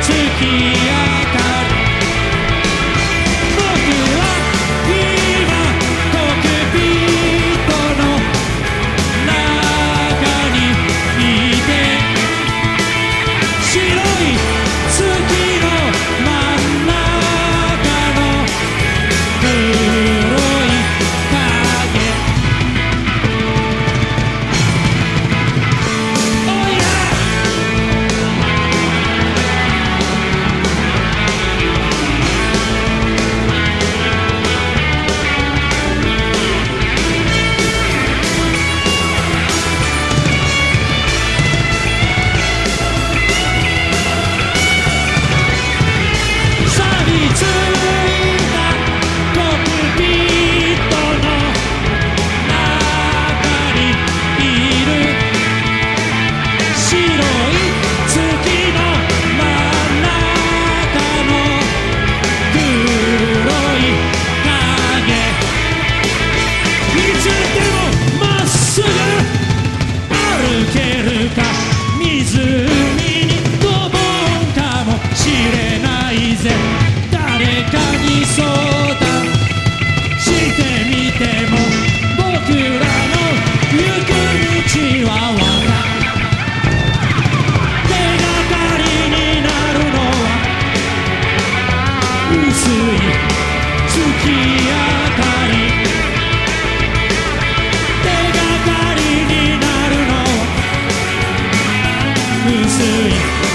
月明かり you.